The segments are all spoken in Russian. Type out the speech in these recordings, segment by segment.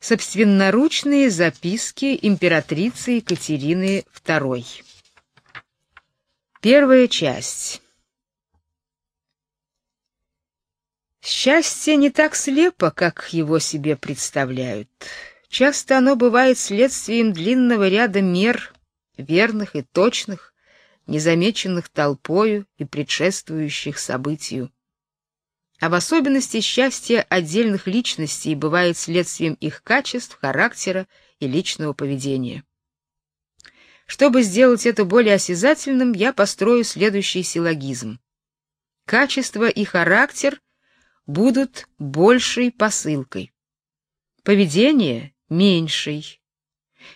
Собственноручные записки императрицы Екатерины II. Первая часть. Счастье не так слепо, как его себе представляют. Часто оно бывает следствием длинного ряда мер, верных и точных, незамеченных толпою и предшествующих событию. А в особенности счастье отдельных личностей бывает следствием их качеств, характера и личного поведения. Чтобы сделать это более осязательным, я построю следующий силлогизм. Качество и характер будут большей посылкой. Поведение меньшей.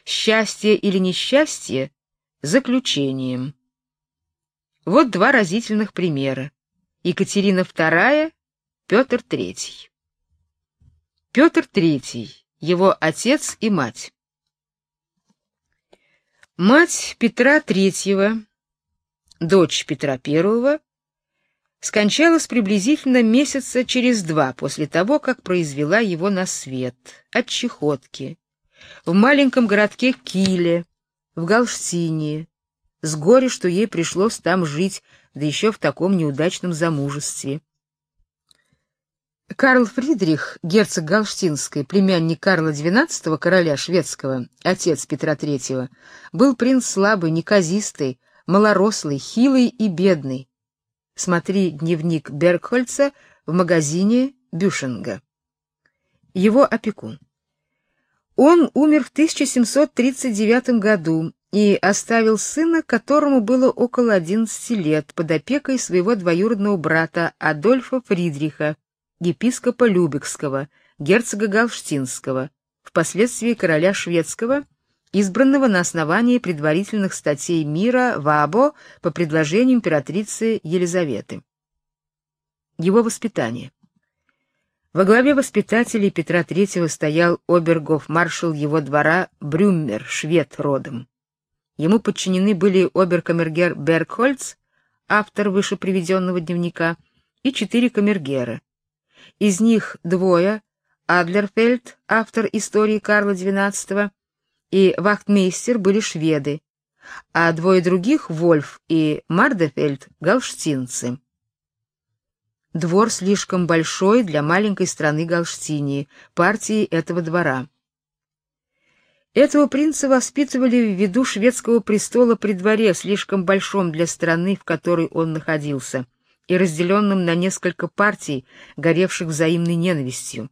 Счастье или несчастье заключением. Вот два разительных примера. Екатерина II, Петр III. Петр III, его отец и мать. Мать Петра III, дочь Петра I, скончалась приблизительно месяца через два после того, как произвела его на свет от чехотки в маленьком городке Киле в Галштине, с горя, что ей пришлось там жить, да еще в таком неудачном замужестве. Карл Фридрих, герцог Галштинский, племянник Карла XII, короля шведского, отец Петра III, был принц слабый, неказистый, малорослый, хилый и бедный. Смотри дневник Бергхольца в магазине Бюшинга. Его опекун. Он умер в 1739 году и оставил сына, которому было около 11 лет, под опекой своего двоюродного брата Адольфа Фридриха, епископа Любекского, герцога Галштинского, впоследствии короля шведского, избранного на основании предварительных статей мира в Або по предложению императрицы Елизаветы. Его воспитание. Во главе воспитателей Петра III стоял обергов-маршал его двора Брюммер, швед родом. Ему подчинены были оберкамергер Бергхольц, автор выше приведенного дневника, и четыре камергера. Из них двое Адлерфельд, автор истории Карла XII, и вахтмейстер были шведы, а двое других Вольф и Мардефельд галштинцы. Двор слишком большой для маленькой страны Галштинии, партии этого двора. Этого принца воспитывали в виду шведского престола при дворе, слишком большом для страны, в которой он находился, и разделенном на несколько партий, горевших взаимной ненавистью.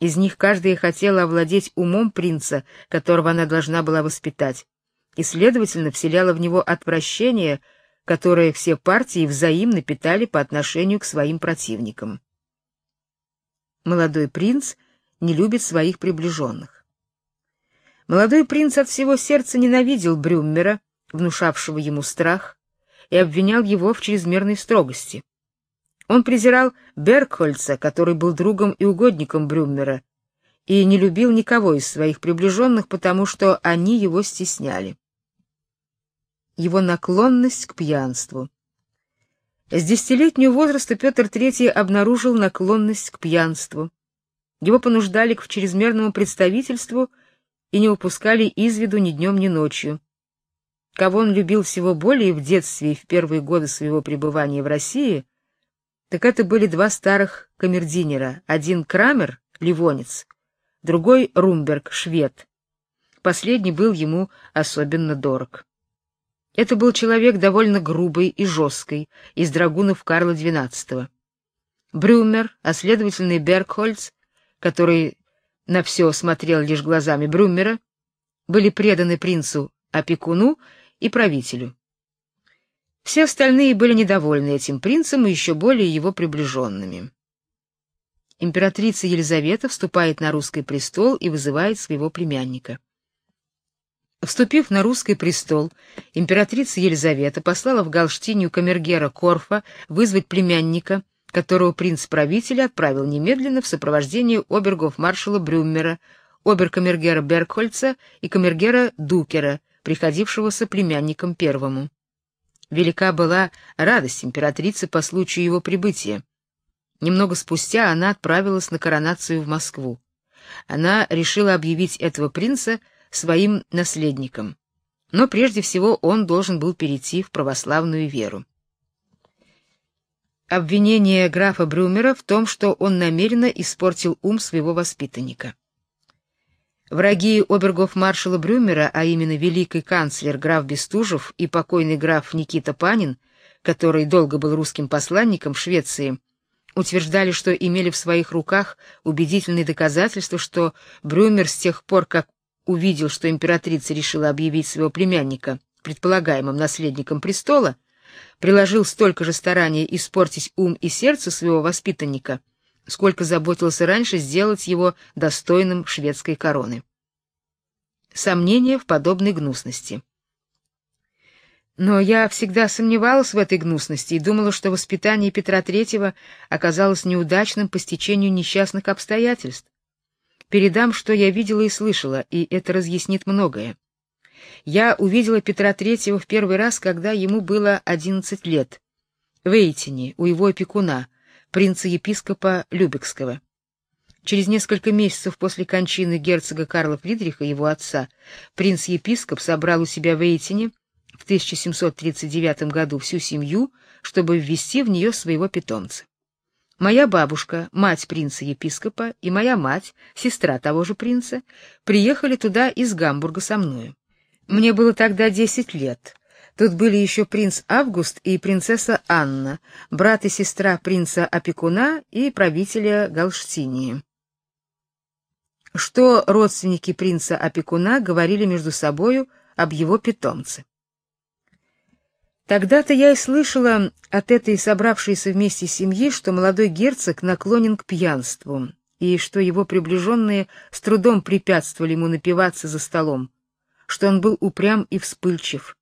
Из них каждая хотела овладеть умом принца, которого она должна была воспитать, и, следовательно, вселяла в него отвращение которое все партии взаимно питали по отношению к своим противникам. Молодой принц не любит своих приближенных. Молодой принц от всего сердца ненавидел Брюммера, внушавшего ему страх, и обвинял его в чрезмерной строгости. Он презирал Бергхольца, который был другом и угодником Брюммера, и не любил никого из своих приближенных, потому что они его стесняли его наклонность к пьянству. С десятилетнего возраста Петр III обнаружил наклонность к пьянству. Его понуждали к чрезмерному представительству и не упускали из виду ни днем, ни ночью. Кого он любил всего более в детстве и в первые годы своего пребывания в России, так это были два старых камердинера: один Крамер, ливонец, другой Румберг, швед. Последний был ему особенно дорог. Это был человек довольно грубый и жесткий, из драгунов Карла XII. Брюмер, а следовательно и Бергхольц, который на все смотрел лишь глазами Брюмера, были преданы принцу, опекуну и правителю. Все остальные были недовольны этим принцем и еще более его приближенными. Императрица Елизавета вступает на русский престол и вызывает своего племянника. Вступив на русский престол, императрица Елизавета послала в Галштинию камергера Корфа вызвать племянника, которого принц-правитель отправил немедленно в сопровождении обергов-маршала Брюммера, оберкамергера Бергхольца и камергера Дукера, приходившего со племянником первому. Велика была радость императрицы по случаю его прибытия. Немного спустя она отправилась на коронацию в Москву. она решила объявить этого принца своим наследником. Но прежде всего он должен был перейти в православную веру. Обвинение графа Брюмера в том, что он намеренно испортил ум своего воспитанника. Враги обергов-маршала Брюмера, а именно великий канцлер граф Бестужев и покойный граф Никита Панин, который долго был русским посланником в Швеции, утверждали, что имели в своих руках убедительные доказательства, что Брюмер с тех пор, как увидел, что императрица решила объявить своего племянника предполагаемым наследником престола, приложил столько же старания испортить ум и сердце своего воспитанника, сколько заботился раньше сделать его достойным шведской короны. Сомнения в подобной гнусности. Но я всегда сомневалась в этой гнусности и думала, что воспитание Петра III оказалось неудачным по стечению несчастных обстоятельств. Передам, что я видела и слышала, и это разъяснит многое. Я увидела Петра III в первый раз, когда ему было 11 лет, в Эйтине, у его опекуна, принца-епископа Любекского. Через несколько месяцев после кончины герцога Карла Фридриха, его отца, принц-епископ собрал у себя в Эйтине в 1739 году всю семью, чтобы ввести в нее своего питомца. Моя бабушка, мать принца-епископа, и моя мать, сестра того же принца, приехали туда из Гамбурга со мною. Мне было тогда десять лет. Тут были еще принц Август и принцесса Анна, брат и сестра принца-опекуна и правителя Галштинии. Что родственники принца-опекуна говорили между собою об его питомце. Тогда-то я и слышала от этой собравшейся вместе семьи, что молодой герцог наклонен к пьянству, и что его приближенные с трудом препятствовали ему напиваться за столом, что он был упрям и вспыльчив,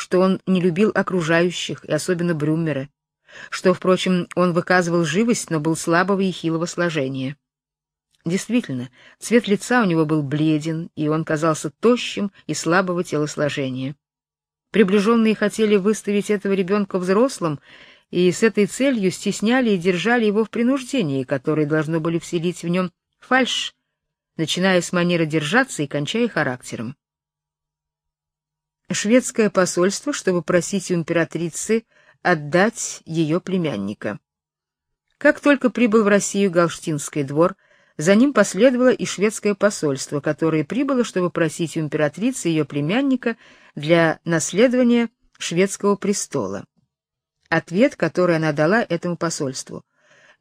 что он не любил окружающих, и особенно Брюмера, что, впрочем, он выказывал живость, но был слабого и хилого сложения. Действительно, цвет лица у него был бледен, и он казался тощим и слабого телосложения. Приближенные хотели выставить этого ребенка взрослым, и с этой целью стесняли и держали его в принуждении, которое должно были вселить в нем фальшь, начиная с манеры держаться и кончая характером шведское посольство, чтобы просить у императрицы отдать ее племянника. Как только прибыл в Россию Галштинский двор, за ним последовало и шведское посольство, которое прибыло, чтобы просить у императрицы ее племянника для наследования шведского престола. Ответ, который она дала этому посольству.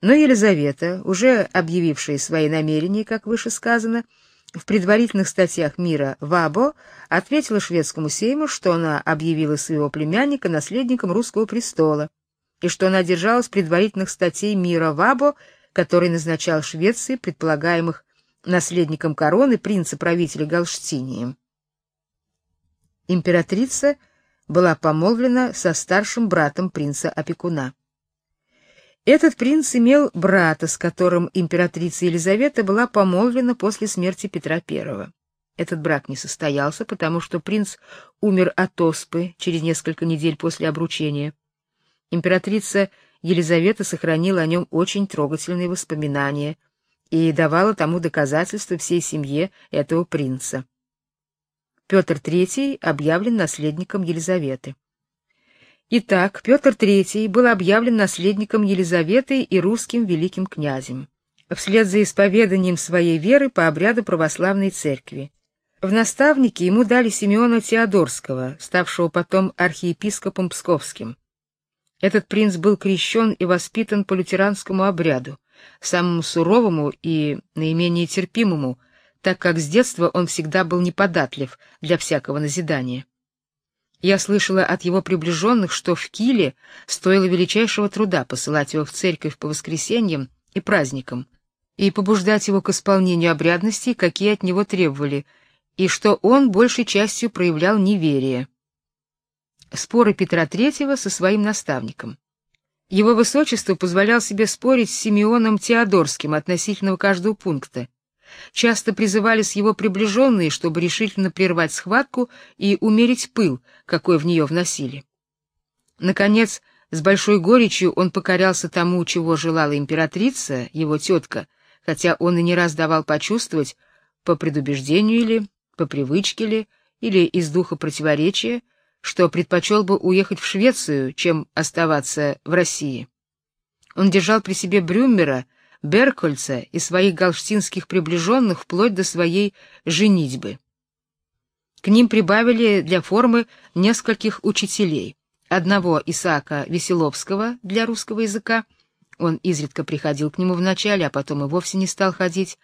Но Елизавета, уже объявившая свои намерения, как выше сказано, в предварительных статьях мира Вабо ответила шведскому сейму, что она объявила своего племянника наследником русского престола, и что она держалась предварительных статей мира Вабо, который назначал Швеции предполагаемых наследником короны принца-правителя Галштинии. Императрица была помолвлена со старшим братом принца-опекуна. Этот принц имел брата, с которым императрица Елизавета была помолвлена после смерти Петра I. Этот брак не состоялся, потому что принц умер от оспы через несколько недель после обручения. Императрица Елизавета сохранила о нем очень трогательные воспоминания и давала тому доказательства всей семье этого принца. Петр III объявлен наследником Елизаветы. Итак, Петр III был объявлен наследником Елизаветы и русским великим князем, вслед за исповеданием своей веры по обряду православной церкви. В наставники ему дали Симеона Теодорского, ставшего потом архиепископом Псковским. Этот принц был крещен и воспитан по лютеранскому обряду, самому суровому и наименее терпимому, так как с детства он всегда был неподатлив для всякого назидания. Я слышала от его приближенных, что в Киле стоило величайшего труда посылать его в церковь по воскресеньям и праздникам и побуждать его к исполнению обрядностей, какие от него требовали, и что он большей частью проявлял неверие. Споры Петра III со своим наставником. Его высочество позволял себе спорить с Симеоном Теодорским относительно каждого пункта, Часто призывались его приближенные, чтобы решительно прервать схватку и умерить пыл, какой в нее вносили. Наконец, с большой горечью он покорялся тому, чего желала императрица, его тетка, хотя он и не раз давал почувствовать, по предубеждению ли, по привычке ли, или из духа противоречия, что предпочел бы уехать в Швецию, чем оставаться в России. Он держал при себе Брюмера, Беркольца и своих галштинских приближенных вплоть до своей женитьбы. К ним прибавили для формы нескольких учителей. Одного Исаака Веселовского для русского языка, он изредка приходил к нему вначале, а потом и вовсе не стал ходить,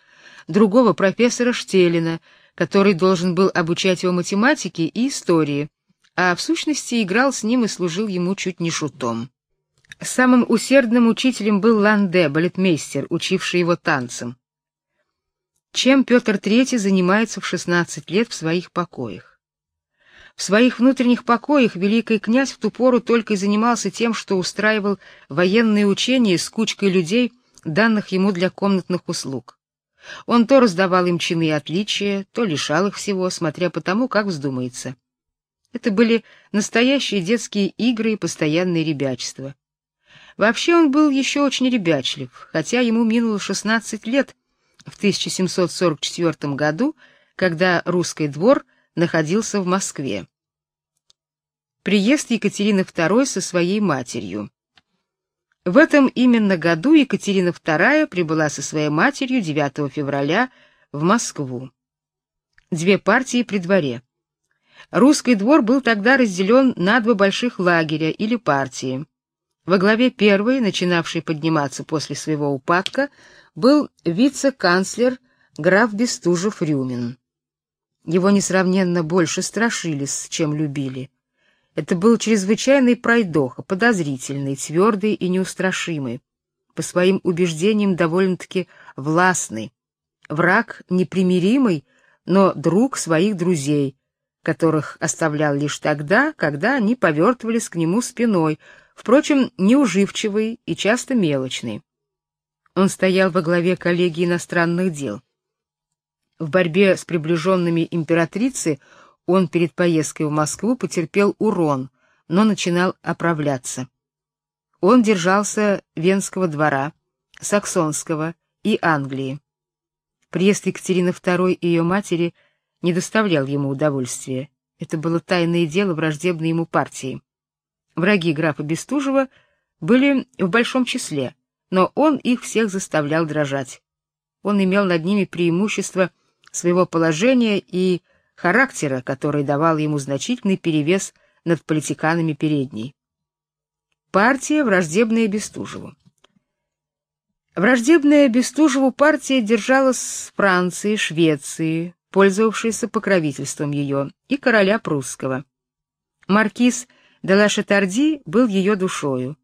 другого профессора Штелина, который должен был обучать его математике и истории, а в сущности играл с ним и служил ему чуть не шутом. Самым усердным учителем был Ланде, балетмейстер, учивший его танцам. Чем Петр III занимается в 16 лет в своих покоях? В своих внутренних покоях великий князь в ту пору только и занимался тем, что устраивал военные учения с кучкой людей, данных ему для комнатных услуг. Он то раздавал им чины и отличия, то лишал их всего, смотря по тому, как вздумается. Это были настоящие детские игры и постоянное ребячество. Вообще он был еще очень ребячлив, хотя ему минуло 16 лет в 1744 году, когда русский двор находился в Москве. Приезд Екатерины II со своей матерью. В этом именно году Екатерина II прибыла со своей матерью 9 февраля в Москву. Две партии при дворе. Русский двор был тогда разделен на два больших лагеря или партии. Во главе первой, начинавшей подниматься после своего упадка, был вице-канцлер граф Бестужев-Рюмин. Его несравненно больше страшились, чем любили. Это был чрезвычайный пройдоха, подозрительный, твердый и неустрашимый, по своим убеждениям довольно-таки властный, враг непримиримый, но друг своих друзей, которых оставлял лишь тогда, когда они повертывались к нему спиной, впрочем, неуживчивый и часто мелочный. Он стоял во главе коллегии иностранных дел. В борьбе с приближенными императрицы он перед поездкой в Москву потерпел урон, но начинал оправляться. Он держался Венского двора, Саксонского и Англии. Приезд Екатерины II и ее матери не доставлял ему удовольствия. Это было тайное дело враждебной ему партии. Враги графа Бестужева были в большом числе, но он их всех заставлял дрожать. Он имел над ними преимущество своего положения и характера, который давал ему значительный перевес над политиканами передней. Партия, враждебная Бестужеву. Враждебная Бестужеву партия держалась с Франции, Швеции, пользовавшейся покровительством ее, и короля прусского. Маркиз де ла Шатарди был ее душою,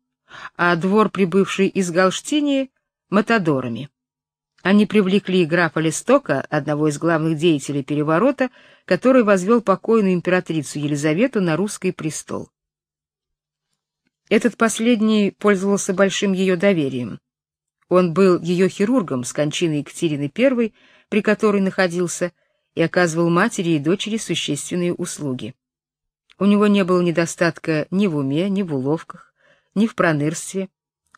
а двор, прибывший из Галштинии, — матадорами. Они привлекли графа Листока, одного из главных деятелей переворота, который возвел покойную императрицу Елизавету на русский престол. Этот последний пользовался большим ее доверием. Он был ее хирургом с кончины Екатерины I, при которой находился, и оказывал матери и дочери существенные услуги. У него не было недостатка ни в уме, ни в уловках, ни в пронырстве,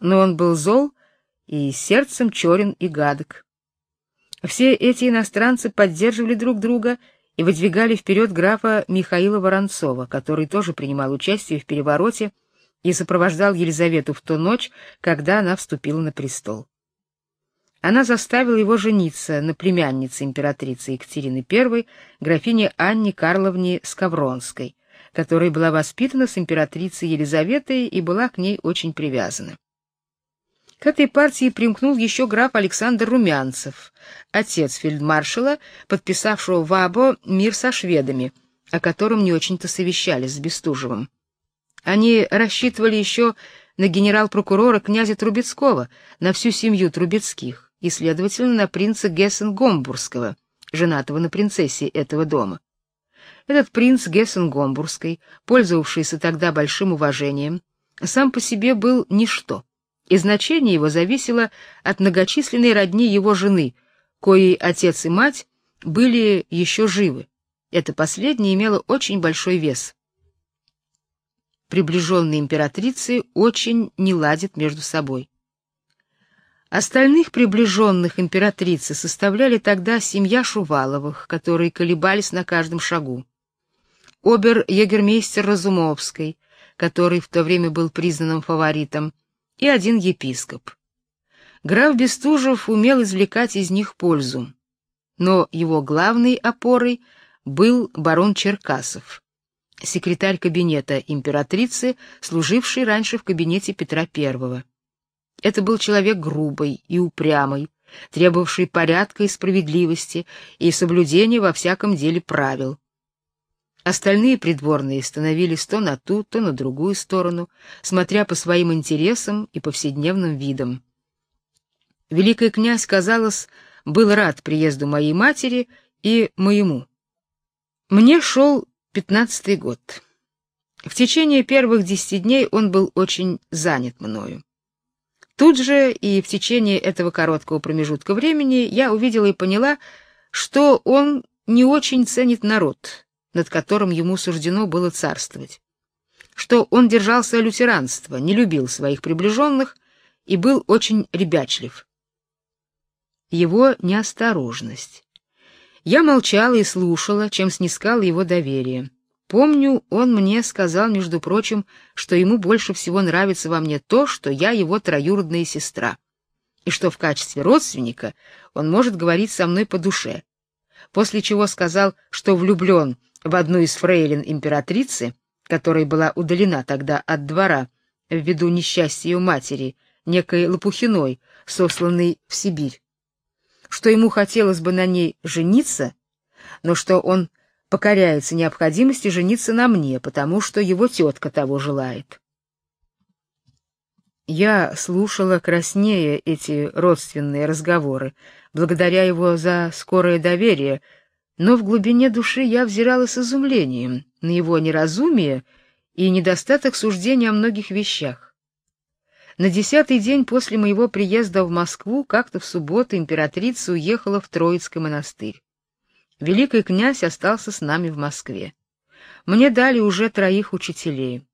но он был зол и сердцем черен и гадок. Все эти иностранцы поддерживали друг друга и выдвигали вперед графа Михаила Воронцова, который тоже принимал участие в перевороте и сопровождал Елизавету в ту ночь, когда она вступила на престол. Она заставила его жениться на племяннице императрицы Екатерины I, графине Анне Карловне Скавронской, которая была воспитана с императрицей Елизаветой и была к ней очень привязана. К этой партии примкнул еще граф Александр Румянцев, отец фельдмаршала, подписавшего в Або мир со шведами, о котором не очень-то совещались с Бестужевым. Они рассчитывали еще на генерал-прокурора князя Трубецкого, на всю семью Трубецких и, следовательно, на принца Гессен-Гомбургского, женатого на принцессе этого дома. Этот принц Гессен-Гомбургский, пользовавшийся тогда большим уважением, сам по себе был ничто и значение его зависело от многочисленной родни его жены, коей отец и мать были еще живы. Это последнее имело очень большой вес. Приближенные императрицы очень не ладят между собой. Остальных приближенных императрицы составляли тогда семья Шуваловых, которые колебались на каждом шагу. Обер-егермейстер Разумовской, который в то время был признанным фаворитом, и один епископ. Граф Бестужев умел извлекать из них пользу, но его главной опорой был барон Черкасов, секретарь кабинета императрицы, служивший раньше в кабинете Петра I. Это был человек грубый и упрямый, требовавший порядка и справедливости и соблюдения во всяком деле правил. Остальные придворные становились то на ту, то на другую сторону, смотря по своим интересам и повседневным видам. Великий князь, казалось, был рад приезду моей матери и моему. Мне шел пятнадцатый год. В течение первых десяти дней он был очень занят мною. Тут же и в течение этого короткого промежутка времени я увидела и поняла, что он не очень ценит народ, над которым ему суждено было царствовать. Что он держался лютеранства, не любил своих приближенных и был очень ребячлив. Его неосторожность. Я молчала и слушала, чем снискала его доверие. Помню, он мне сказал, между прочим, что ему больше всего нравится во мне то, что я его троюродная сестра, и что в качестве родственника он может говорить со мной по душе. После чего сказал, что влюблен в одну из фрейлин императрицы, которая была удалена тогда от двора ввиду несчастья ее матери, некой Лопухиной, сосланной в Сибирь. Что ему хотелось бы на ней жениться, но что он покоряется необходимости жениться на мне, потому что его тетка того желает. Я слушала краснее эти родственные разговоры, благодаря его за скорое доверие, но в глубине души я взирала с изумлением на его неразумие и недостаток суждения о многих вещах. На десятый день после моего приезда в Москву, как-то в субботу, императрица уехала в Троицкий монастырь. Великий князь остался с нами в Москве. Мне дали уже троих учителей.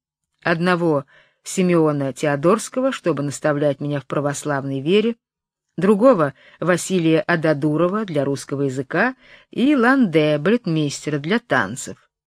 Одного Симеона Теодорского, чтобы наставлять меня в православной вере, другого Василия Ададурова для русского языка и Ланде, бретмейстера для танцев.